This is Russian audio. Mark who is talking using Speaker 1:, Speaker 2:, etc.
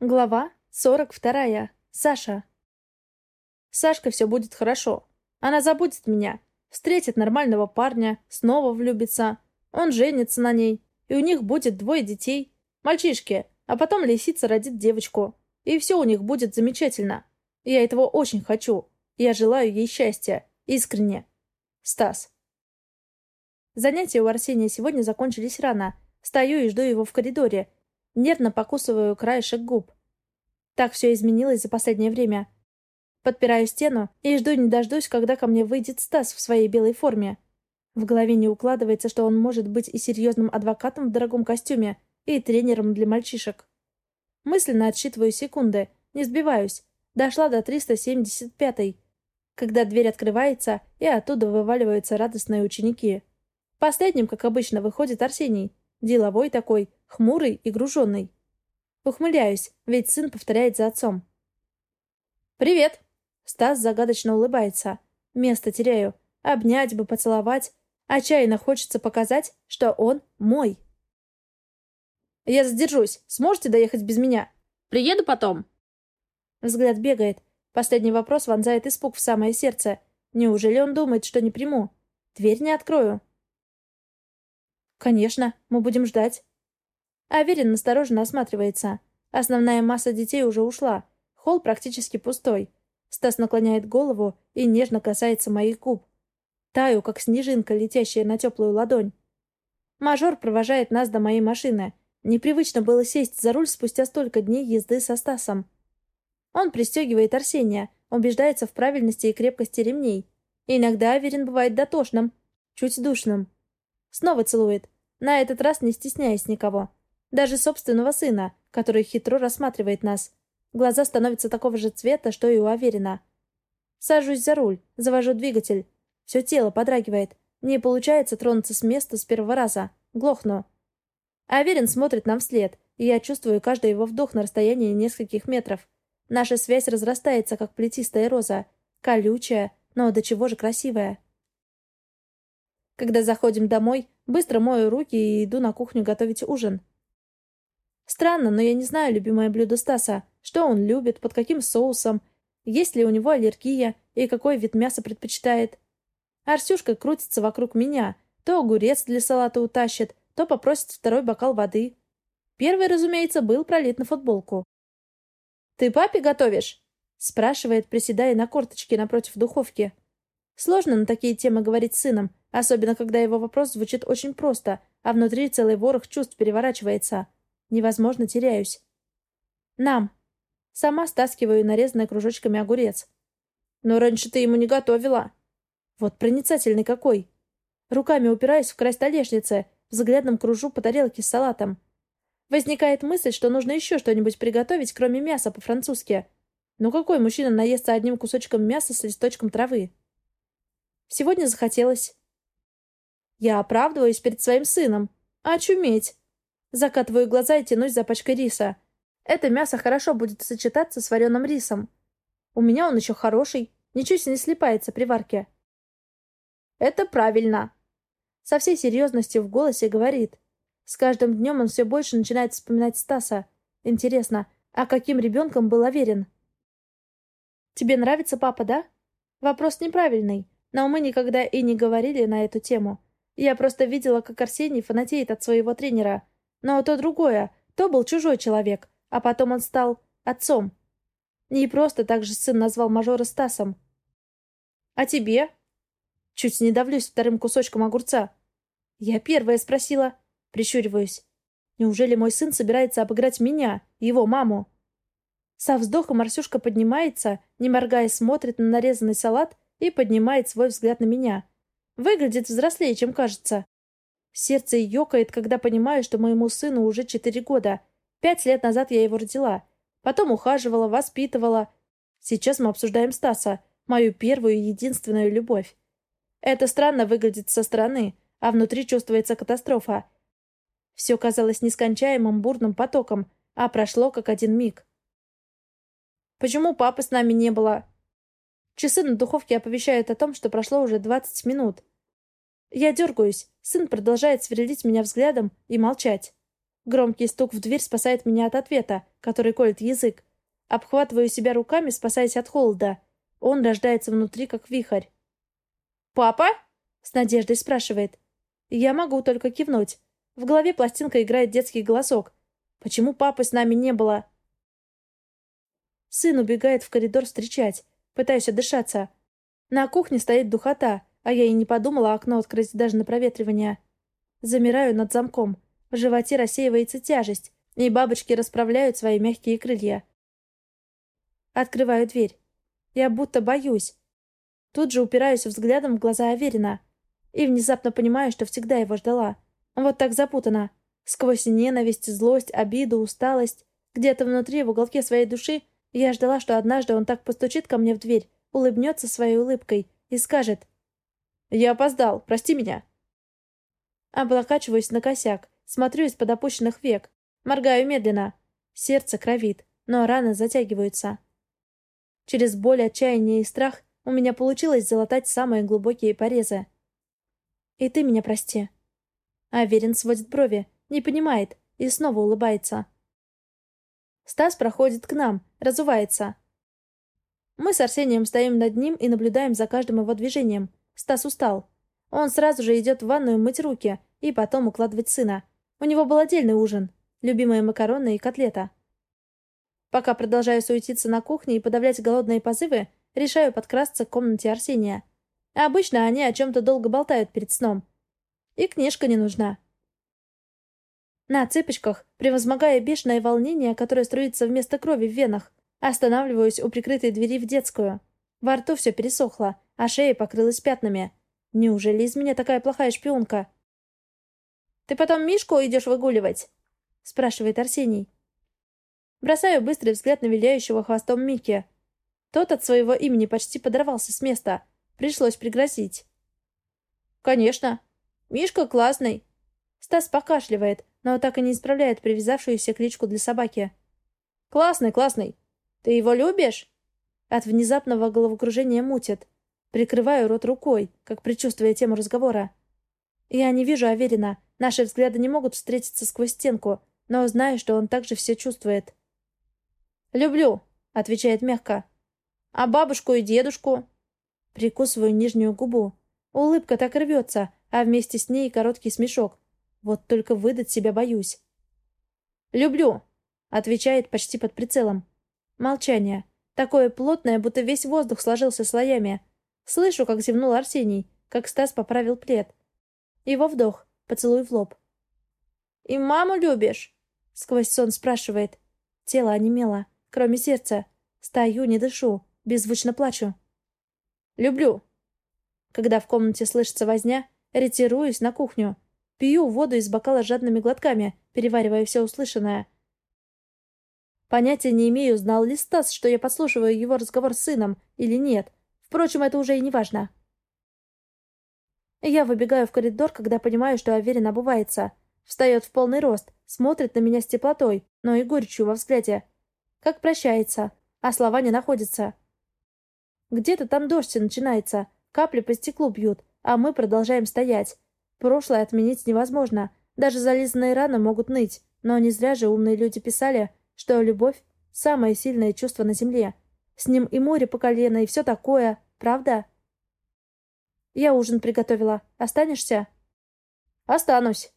Speaker 1: Глава 42. Саша. Сашка все будет хорошо. Она забудет меня, встретит нормального парня, снова влюбится. Он женится на ней, и у них будет двое детей. Мальчишки, а потом лисица родит девочку. И все у них будет замечательно. Я этого очень хочу. Я желаю ей счастья. Искренне. Стас. Занятия у Арсения сегодня закончились рано. Стою и жду его в коридоре, Нервно покусываю краешек губ. Так все изменилось за последнее время. Подпираю стену и жду не дождусь, когда ко мне выйдет Стас в своей белой форме. В голове не укладывается, что он может быть и серьезным адвокатом в дорогом костюме, и тренером для мальчишек. Мысленно отсчитываю секунды, не сбиваюсь. Дошла до 375-й, когда дверь открывается, и оттуда вываливаются радостные ученики. Последним, как обычно, выходит Арсений. Деловой такой, хмурый и груженный. Ухмыляюсь, ведь сын повторяет за отцом. «Привет!» Стас загадочно улыбается. Место теряю. Обнять бы, поцеловать. Отчаянно хочется показать, что он мой. «Я задержусь. Сможете доехать без меня? Приеду потом?» Взгляд бегает. Последний вопрос вонзает испуг в самое сердце. Неужели он думает, что не приму? Дверь не открою. «Конечно, мы будем ждать». Аверин настороженно осматривается. Основная масса детей уже ушла. Холл практически пустой. Стас наклоняет голову и нежно касается моих губ. Таю, как снежинка, летящая на теплую ладонь. Мажор провожает нас до моей машины. Непривычно было сесть за руль спустя столько дней езды со Стасом. Он пристегивает Арсения, убеждается в правильности и крепкости ремней. Иногда Аверин бывает дотошным, чуть душным. Снова целует. На этот раз не стесняясь никого. Даже собственного сына, который хитро рассматривает нас. Глаза становятся такого же цвета, что и у Аверина. Сажусь за руль, завожу двигатель. Все тело подрагивает. Не получается тронуться с места с первого раза. Глохну. Аверин смотрит нам вслед, и я чувствую каждый его вдох на расстоянии нескольких метров. Наша связь разрастается, как плетистая роза. Колючая, но до чего же красивая. Когда заходим домой, быстро мою руки и иду на кухню готовить ужин. Странно, но я не знаю любимое блюдо Стаса. Что он любит, под каким соусом, есть ли у него аллергия и какой вид мяса предпочитает. Арсюшка крутится вокруг меня. То огурец для салата утащит, то попросит второй бокал воды. Первый, разумеется, был пролит на футболку. «Ты папе готовишь?» — спрашивает, приседая на корточке напротив духовки. Сложно на такие темы говорить с сыном, особенно когда его вопрос звучит очень просто, а внутри целый ворох чувств переворачивается. Невозможно, теряюсь. Нам. Сама стаскиваю нарезанный кружочками огурец. Но раньше ты ему не готовила. Вот проницательный какой. Руками упираюсь в край столешницы, взглядом кружу по тарелке с салатом. Возникает мысль, что нужно еще что-нибудь приготовить, кроме мяса по-французски. Ну какой мужчина наестся одним кусочком мяса с листочком травы? Сегодня захотелось. Я оправдываюсь перед своим сыном. Очуметь. Закатываю глаза и тянусь за пачкой риса. Это мясо хорошо будет сочетаться с вареным рисом. У меня он еще хороший, себе не слипается при варке. Это правильно. Со всей серьезностью в голосе говорит. С каждым днем он все больше начинает вспоминать Стаса. Интересно, а каким ребенком был Аверин? Тебе нравится папа, да? Вопрос неправильный, но мы никогда и не говорили на эту тему. Я просто видела, как Арсений фанатеет от своего тренера — но то другое, то был чужой человек, а потом он стал отцом. Не просто так же сын назвал мажора Стасом. «А тебе?» Чуть не давлюсь вторым кусочком огурца. Я первая спросила. Прищуриваюсь. Неужели мой сын собирается обыграть меня, его маму? Со вздохом Арсюшка поднимается, не моргая смотрит на нарезанный салат и поднимает свой взгляд на меня. Выглядит взрослее, чем кажется. Сердце ёкает, когда понимаю, что моему сыну уже четыре года. Пять лет назад я его родила. Потом ухаживала, воспитывала. Сейчас мы обсуждаем Стаса, мою первую и единственную любовь. Это странно выглядит со стороны, а внутри чувствуется катастрофа. Все казалось нескончаемым бурным потоком, а прошло как один миг. «Почему папы с нами не было?» Часы на духовке оповещают о том, что прошло уже двадцать минут. Я дергаюсь. Сын продолжает сверлить меня взглядом и молчать. Громкий стук в дверь спасает меня от ответа, который колет язык. Обхватываю себя руками, спасаясь от холода. Он рождается внутри, как вихрь. «Папа?» — с надеждой спрашивает. Я могу только кивнуть. В голове пластинка играет детский голосок. Почему папы с нами не было? Сын убегает в коридор встречать. Пытаюсь отдышаться. На кухне стоит духота, а я и не подумала окно открыть даже на проветривание. Замираю над замком. В животе рассеивается тяжесть, и бабочки расправляют свои мягкие крылья. Открываю дверь. Я будто боюсь. Тут же упираюсь взглядом в глаза Аверина. И внезапно понимаю, что всегда его ждала. Вот так запутана. Сквозь ненависть, злость, обиду, усталость. Где-то внутри, в уголке своей души, я ждала, что однажды он так постучит ко мне в дверь, улыбнется своей улыбкой и скажет «Я опоздал, прости меня». Облокачиваюсь на косяк, смотрю из-под опущенных век, моргаю медленно. Сердце кровит, но раны затягиваются. Через боль, отчаяние и страх у меня получилось залатать самые глубокие порезы. И ты меня прости. Аверин сводит брови, не понимает и снова улыбается. Стас проходит к нам, разувается. Мы с Арсением стоим над ним и наблюдаем за каждым его движением. Стас устал. Он сразу же идет в ванную мыть руки и потом укладывать сына. У него был отдельный ужин. Любимые макароны и котлета. Пока продолжаю суетиться на кухне и подавлять голодные позывы, решаю подкрасться к комнате Арсения. Обычно они о чем-то долго болтают перед сном. И книжка не нужна. На цыпочках, превозмогая бешеное волнение, которое струится вместо крови в венах, останавливаюсь у прикрытой двери в детскую. Во рту все пересохло, а шея покрылась пятнами. Неужели из меня такая плохая шпионка? «Ты потом Мишку идешь выгуливать?» — спрашивает Арсений. Бросаю быстрый взгляд на виляющего хвостом Микки. Тот от своего имени почти подорвался с места. Пришлось пригрозить. «Конечно. Мишка классный». Стас покашливает, но так и не исправляет привязавшуюся кличку для собаки. «Классный, классный. Ты его любишь?» От внезапного головокружения мутит. Прикрываю рот рукой, как предчувствуя тему разговора. Я не вижу Аверина. Наши взгляды не могут встретиться сквозь стенку, но знаю, что он также все чувствует. «Люблю», — отвечает мягко. «А бабушку и дедушку?» Прикусываю нижнюю губу. Улыбка так рвется, а вместе с ней короткий смешок. Вот только выдать себя боюсь. «Люблю», — отвечает почти под прицелом. Молчание. Такое плотное, будто весь воздух сложился слоями. Слышу, как зевнул Арсений, как Стас поправил плед. Его вдох, поцелуй в лоб. «И маму любишь?» — сквозь сон спрашивает. Тело онемело, кроме сердца. Стою, не дышу, беззвучно плачу. «Люблю». Когда в комнате слышится возня, ретируюсь на кухню. Пью воду из бокала жадными глотками, переваривая все услышанное. Понятия не имею, знал ли Стас, что я подслушиваю его разговор с сыном, или нет. Впрочем, это уже и не важно. Я выбегаю в коридор, когда понимаю, что Аверин обувается. Встает в полный рост, смотрит на меня с теплотой, но и горечью во взгляде. Как прощается, а слова не находятся. Где-то там дождь начинается, капли по стеклу бьют, а мы продолжаем стоять. Прошлое отменить невозможно. Даже зализанные раны могут ныть. Но не зря же умные люди писали, что любовь — самое сильное чувство на земле. С ним и море по колено, и все такое. Правда? Я ужин приготовила. Останешься? Останусь.